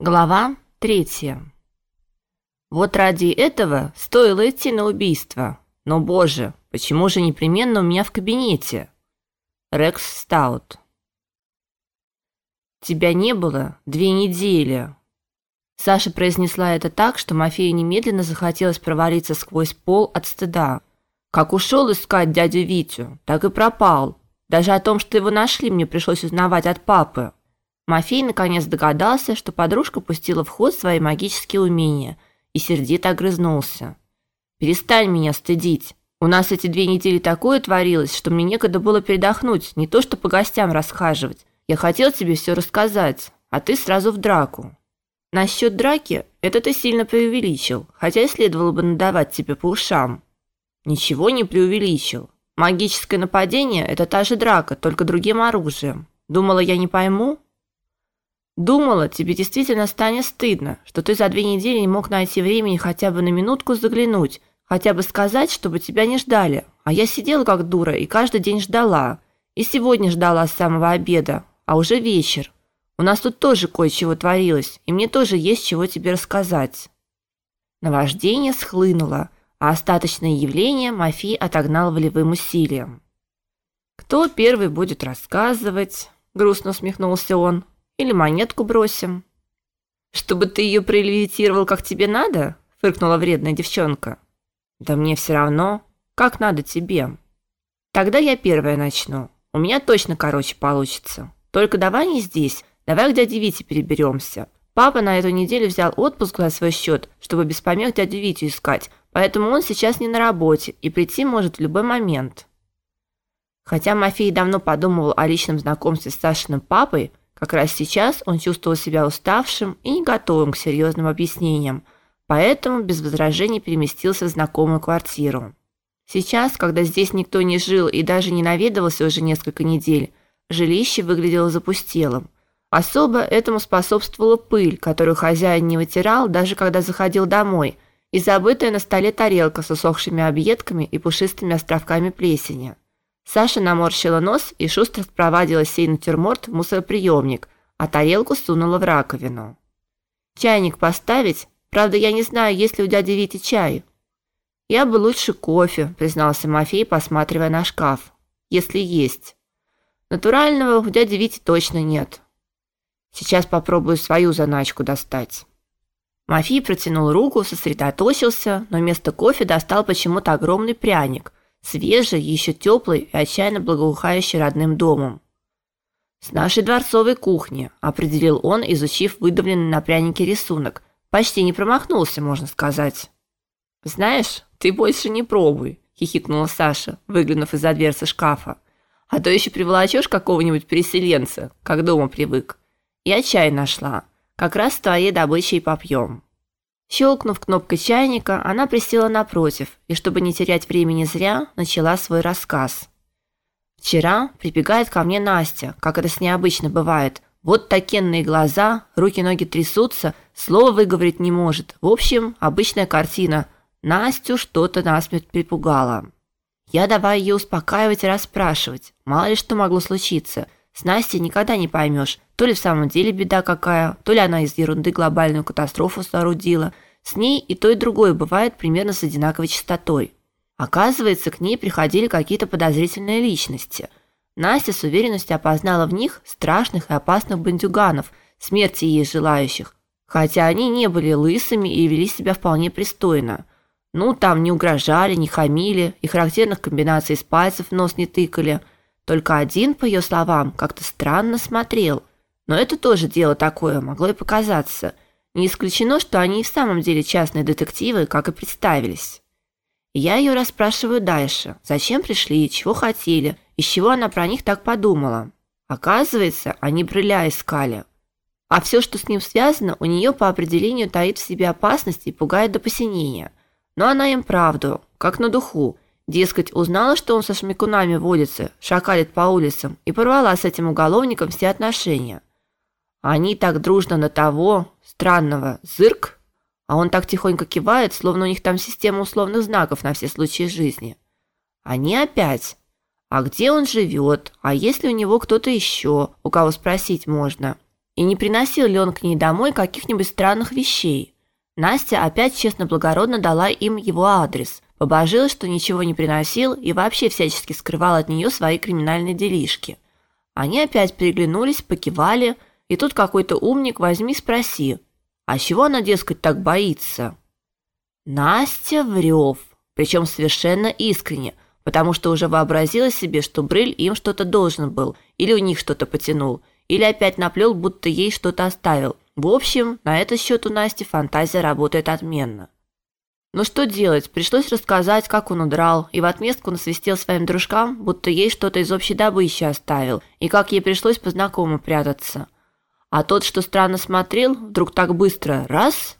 Глава третья. Вот ради этого стоило идти на убийство. Но, боже, почему же непременно у меня в кабинете? Рекс Стаут. Тебя не было две недели. Саша произнесла это так, что Мафею немедленно захотелось провалиться сквозь пол от стыда. Как ушел искать дядю Витю, так и пропал. Даже о том, что его нашли, мне пришлось узнавать от папы. Мафей наконец догадался, что подружка пустила в ход свои магические умения и сердито огрызнулся. Перестань меня стыдить. У нас эти две недели такое творилось, что мне некогда было передохнуть, не то что по гостям расхаживать. Я хотел тебе все рассказать, а ты сразу в драку. Насчет драки это ты сильно преувеличил, хотя и следовало бы надавать тебе по ушам. Ничего не преувеличил. Магическое нападение это та же драка, только другим оружием. Думала, я не пойму? Думала, тебе действительно станет стыдно, что ты за две недели не мог найти времени хотя бы на минутку заглянуть, хотя бы сказать, чтобы тебя не ждали. А я сидела как дура и каждый день ждала. И сегодня ждала с самого обеда, а уже вечер. У нас тут тоже кое-чего творилось, и мне тоже есть чего тебе рассказать. Наваждение схлынуло, а остаточное явление Мафи отогнал волевым усилием. Кто первый будет рассказывать? грустно усмехнулся он. Или монетку бросим. Чтобы ты ее прилевитировал, как тебе надо? фыркнула вредная девчонка. Да мне все равно, как надо тебе. Тогда я первая начну. У меня точно короче получится. Только давай не здесь, давай к дяде Вите переберемся. Папа на эту неделю взял отпуск за свой счет, чтобы без помех дядю Витю искать, поэтому он сейчас не на работе и прийти может в любой момент. Хотя Мафей давно подумывал о личном знакомстве с Сашиным папой, как раз сейчас он чувствовал себя уставшим и не готовым к серьезным объяснениям, поэтому без возражений переместился в знакомую квартиру. Сейчас, когда здесь никто не жил и даже не наведывался уже несколько недель, жилище выглядело запустелым. Особо этому способствовала пыль, которую хозяин не вытирал, даже когда заходил домой, и забытая на столе тарелка с усохшими объедками и пушистыми островками плесени. Саша наморщила нос и шустро спровадила сей натюрморт в мусороприемник, а тарелку сунула в раковину. Чайник поставить? Правда, я не знаю, есть ли у дяди Вити чай. Я бы лучше кофе, признался Мафей, посматривая на шкаф. Если есть. Натурального у дяди Вити точно нет. Сейчас попробую свою заначку достать. Мафий протянул руку, сосредоточился, но вместо кофе достал почему-то огромный пряник, свежий, еще теплый и отчаянно благоухающий родным домом. С нашей дворцовой кухни, определил он, изучив выдавленный на прянике рисунок. Почти не промахнулся, можно сказать. Знаешь, ты больше не пробуй, хихикнула Саша, выглянув из-за дверцы шкафа. А то еще приволочешь какого-нибудь переселенца, как дома привык. Я чай нашла. Как раз с твоей добычей попьем. Щелкнув кнопкой чайника, она присела напротив и, чтобы не терять времени зря, начала свой рассказ. Вчера прибегает ко мне Настя, как это с ней обычно бывает. Вот такенные глаза, руки-ноги трясутся, слова выговорить не может. В общем, обычная картина. Настю что-то насмерть припугало. Я давай ее успокаивать и расспрашивать. Мало ли что могло случиться. С Настей никогда не поймешь, то ли в самом деле беда какая, то ли она из ерунды глобальную катастрофу соорудила. С ней и то, и другое бывает примерно с одинаковой частотой. Оказывается, к ней приходили какие-то подозрительные личности. Настя с уверенностью опознала в них страшных и опасных бандюганов, смерти ей желающих, хотя они не были лысыми и вели себя вполне пристойно. Ну, там не угрожали, не хамили, и характерных комбинаций с пальцев в нос не тыкали. Только один, по ее словам, как-то странно смотрел. Но это тоже дело такое, могло и показаться. Не исключено, что они и в самом деле частные детективы, как и представились. я ее расспрашиваю дальше. Зачем пришли, чего хотели, из чего она про них так подумала. Оказывается, они брыля искали. А все, что с ним связано, у нее по определению таит в себе опасность и пугает до посинения. Но она им правду, как на духу. Дескать, узнала, что он со шмекунами водится, шакалит по улицам и порвала с этим уголовником все отношения. Они так дружно на того странного зырк, а он так тихонько кивает, словно у них там система условных знаков на все случаи жизни. Они опять. А где он живет? А есть ли у него кто-то еще, у кого спросить можно? И не приносил ли он к ней домой каких-нибудь странных вещей? Настя опять честно-благородно дала им его адрес, побожилась, что ничего не приносил и вообще всячески скрывал от нее свои криминальные делишки. Они опять переглянулись, покивали, и тут какой-то умник возьми спроси, а чего она, дескать, так боится? Настя врёв, причем совершенно искренне, потому что уже вообразила себе, что Брыль им что-то должен был, или у них что-то потянул, или опять наплел, будто ей что-то оставил. В общем, на этот счет у Насти фантазия работает отменно. Ну что делать? Пришлось рассказать, как он удрал, и в отместку насвистел своим дружкам, будто ей что-то из общей добычи оставил, и как ей пришлось по знакомым прятаться. А тот, что странно смотрел, вдруг так быстро раз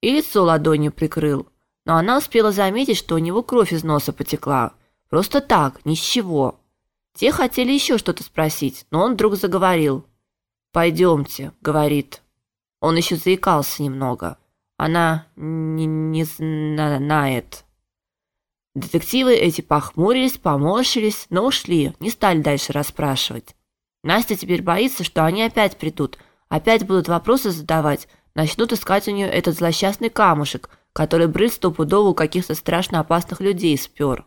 и лицо ладонью прикрыл. Но она успела заметить, что у него кровь из носа потекла. Просто так, ни с чего. Те хотели еще что-то спросить, но он вдруг заговорил. «Пойдемте», — говорит. Он еще заикался немного. Она не, не знает. Детективы эти похмурились, поморщились, но ушли, не стали дальше расспрашивать. Настя теперь боится, что они опять придут, опять будут вопросы задавать, начнут искать у нее этот злосчастный камушек, который брызг стопудово у каких-то страшно опасных людей спер.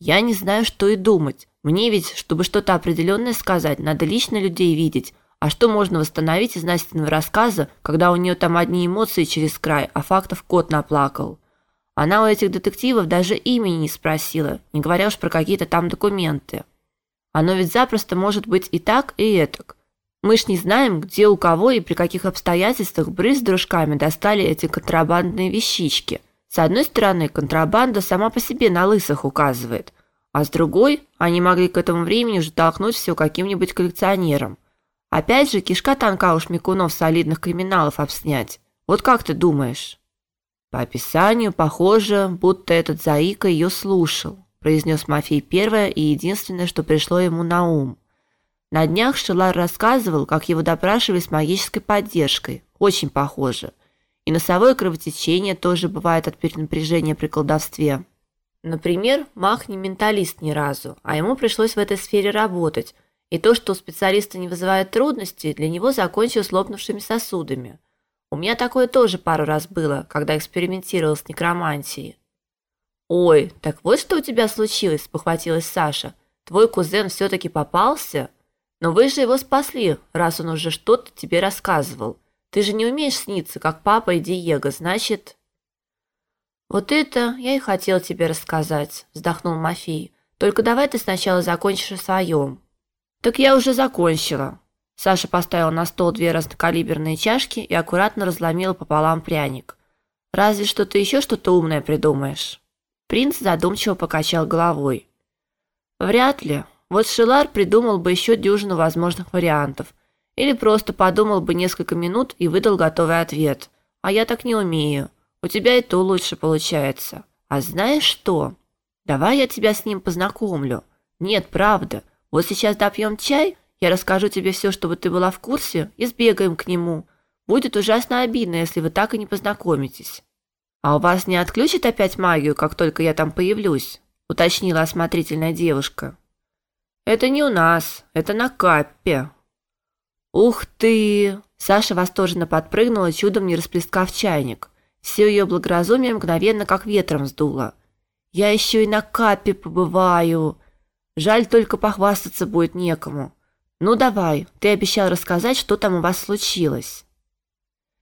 Я не знаю, что и думать. Мне ведь, чтобы что-то определенное сказать, надо лично людей видеть, а что можно восстановить из Настиного рассказа, когда у нее там одни эмоции через край, а фактов кот наплакал? Она у этих детективов даже имени не спросила, не говоря уж про какие-то там документы. Оно ведь запросто может быть и так, и этак. Мы ж не знаем, где у кого и при каких обстоятельствах Брыз с дружками достали эти контрабандные вещички. С одной стороны, контрабанда сама по себе на лысых указывает, а с другой, они могли к этому времени уже толкнуть все каким-нибудь коллекционерам. Опять же, кишка тонка уж Микунов солидных криминалов обснять. Вот как ты думаешь? По описанию похоже, будто этот заика ее слушал, произнес Мафей первое и единственное, что пришло ему на ум. На днях Шелар рассказывал, как его допрашивали с магической поддержкой. Очень похоже. И носовое кровотечение тоже бывает от перенапряжения при колдовстве. Например, маг не менталист ни разу, а ему пришлось в этой сфере работать – и то, что у специалиста не вызывает трудностей, для него закончилось лопнувшими сосудами. У меня такое тоже пару раз было, когда экспериментировал с некромантией. Ой, так вот что у тебя случилось, похватилась Саша. Твой кузен все таки попался? Но вы же его спасли, раз он уже что-то тебе рассказывал. Ты же не умеешь сниться, как папа и Диего, значит, Вот это я и хотел тебе рассказать, вздохнул Мафий. Только давай ты сначала закончишь о своем. Так я уже закончила. Саша поставила на стол две разнокалиберные чашки и аккуратно разломила пополам пряник. Разве что ты еще что-то умное придумаешь. Принц задумчиво покачал головой. Вряд ли. Вот Шилар придумал бы еще дюжину возможных вариантов. Или просто подумал бы несколько минут и выдал готовый ответ. А я так не умею. У тебя и то лучше получается. А знаешь что? Давай я тебя с ним познакомлю. Нет, правда. Вот сейчас допьем чай, я расскажу тебе все, чтобы ты была в курсе, и сбегаем к нему. Будет ужасно обидно, если вы так и не познакомитесь. А у вас не отключат опять магию, как только я там появлюсь, уточнила осмотрительная девушка. Это не у нас, это на Каппе. Ух ты! Саша восторженно подпрыгнула, чудом не расплескав чайник. Все ее благоразумие мгновенно как ветром сдуло. Я еще и на Каппе побываю. Жаль, только похвастаться будет некому. Ну давай, ты обещал рассказать, что там у вас случилось.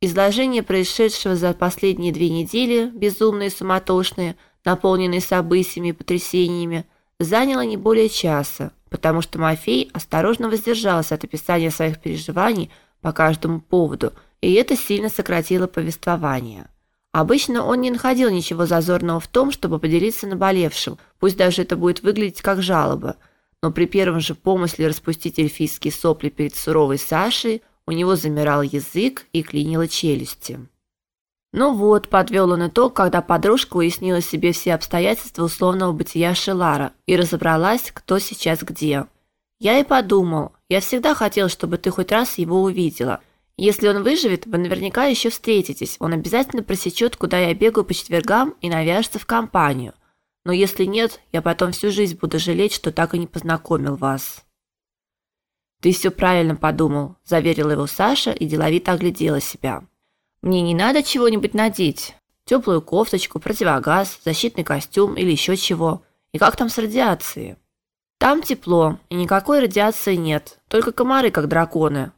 Изложение происшедшего за последние две недели, безумные, суматошные, наполненные событиями и потрясениями, заняло не более часа, потому что Мафей осторожно воздержался от описания своих переживаний по каждому поводу, и это сильно сократило повествование. Обычно он не находил ничего зазорного в том, чтобы поделиться наболевшим, пусть даже это будет выглядеть как жалоба. Но при первом же помысле распустить эльфийские сопли перед суровой Сашей, у него замирал язык и клинило челюсти. Ну вот, подвел он итог, когда подружка уяснила себе все обстоятельства условного бытия Шелара и разобралась, кто сейчас где. Я и подумал, я всегда хотел, чтобы ты хоть раз его увидела – если он выживет, вы наверняка еще встретитесь. Он обязательно просечет, куда я бегаю по четвергам и навяжется в компанию. Но если нет, я потом всю жизнь буду жалеть, что так и не познакомил вас. Ты все правильно подумал, заверила его Саша и деловито оглядела себя. Мне не надо чего-нибудь надеть. Теплую кофточку, противогаз, защитный костюм или еще чего. И как там с радиацией? Там тепло, и никакой радиации нет, только комары, как драконы.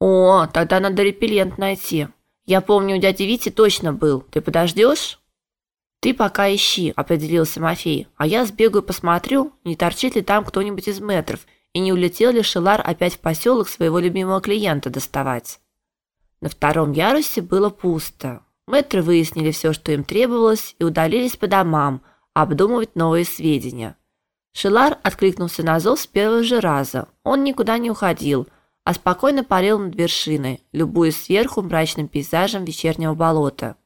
О, тогда надо репеллент найти. Я помню, у дяди Вити точно был. Ты подождешь? Ты пока ищи, определился Мафей. А я сбегаю посмотрю, не торчит ли там кто-нибудь из метров и не улетел ли Шелар опять в поселок своего любимого клиента доставать. На втором ярусе было пусто. Мэтры выяснили все, что им требовалось, и удалились по домам обдумывать новые сведения. Шелар откликнулся на зов с первого же раза. Он никуда не уходил, а спокойно парил над вершиной, любуясь сверху мрачным пейзажем вечернего болота.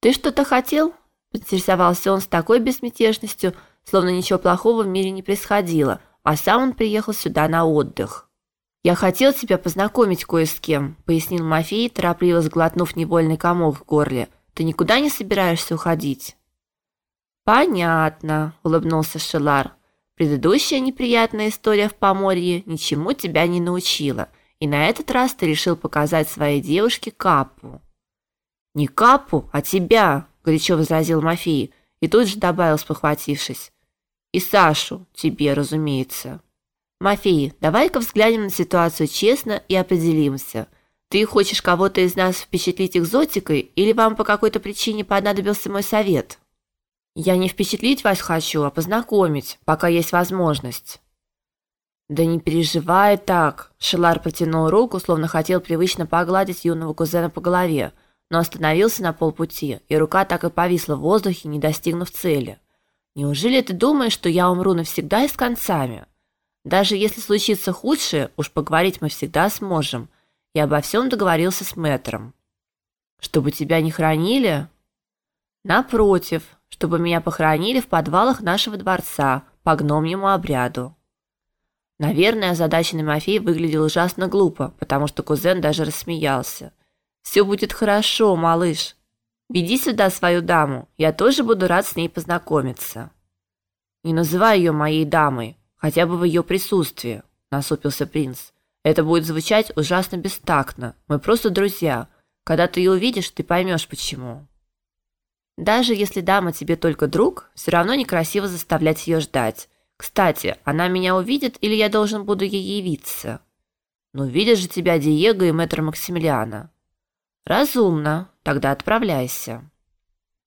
Ты что-то хотел? Поинтересовался он с такой безмятежностью, словно ничего плохого в мире не происходило, а сам он приехал сюда на отдых. Я хотел тебя познакомить кое с кем, пояснил Мафей, торопливо сглотнув невольный комок в горле. Ты никуда не собираешься уходить? Понятно, улыбнулся Шелар. Предыдущая неприятная история в Поморье ничему тебя не научила, и на этот раз ты решил показать своей девушке Капу. Не Капу, а тебя, горячо возразил Мафий и тут же добавил, спохватившись: "И Сашу тебе, разумеется". Мафий, давай-ка взглянем на ситуацию честно и определимся. Ты хочешь кого-то из нас впечатлить экзотикой или вам по какой-то причине понадобился мой совет? Я не впечатлить вас хочу, а познакомить, пока есть возможность. Да не переживай так, Шелар протянул руку, словно хотел привычно погладить юного кузена по голове но остановился на полпути, и рука так и повисла в воздухе, не достигнув цели. Неужели ты думаешь, что я умру навсегда и с концами? Даже если случится худшее, уж поговорить мы всегда сможем. Я обо всем договорился с мэтром. Чтобы тебя не хранили? Напротив, чтобы меня похоронили в подвалах нашего дворца по гномьему обряду. Наверное, озадаченный Мафей выглядел ужасно глупо, потому что кузен даже рассмеялся. Все будет хорошо, малыш. Веди сюда свою даму. Я тоже буду рад с ней познакомиться. Не называй ее моей дамой, хотя бы в ее присутствии, насупился принц. Это будет звучать ужасно бестактно. Мы просто друзья. Когда ты ее увидишь, ты поймешь почему. Даже если дама тебе только друг, все равно некрасиво заставлять ее ждать. Кстати, она меня увидит или я должен буду ей явиться? Ну, видят же тебя Диего и мэтр Максимилиана. Разумно. Тогда отправляйся.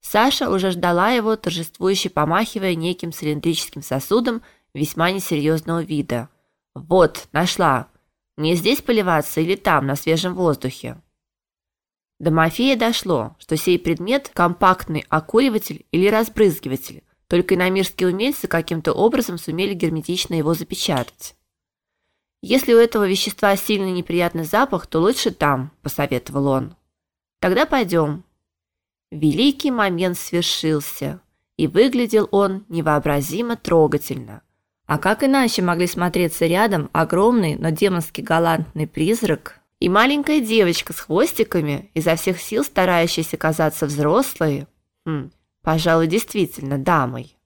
Саша уже ждала его, торжествующе помахивая неким цилиндрическим сосудом весьма несерьезного вида. Вот, нашла. Мне здесь поливаться или там, на свежем воздухе? До Мафея дошло, что сей предмет компактный окуриватель или разбрызгиватель. Только иномирские умельцы каким-то образом сумели герметично его запечатать. Если у этого вещества сильный неприятный запах, то лучше там, посоветовал он. Тогда пойдем. Великий момент свершился, и выглядел он невообразимо трогательно. А как иначе могли смотреться рядом огромный, но демонски галантный призрак и маленькая девочка с хвостиками, изо всех сил старающаяся казаться взрослой? Хм, пожалуй, действительно дамой.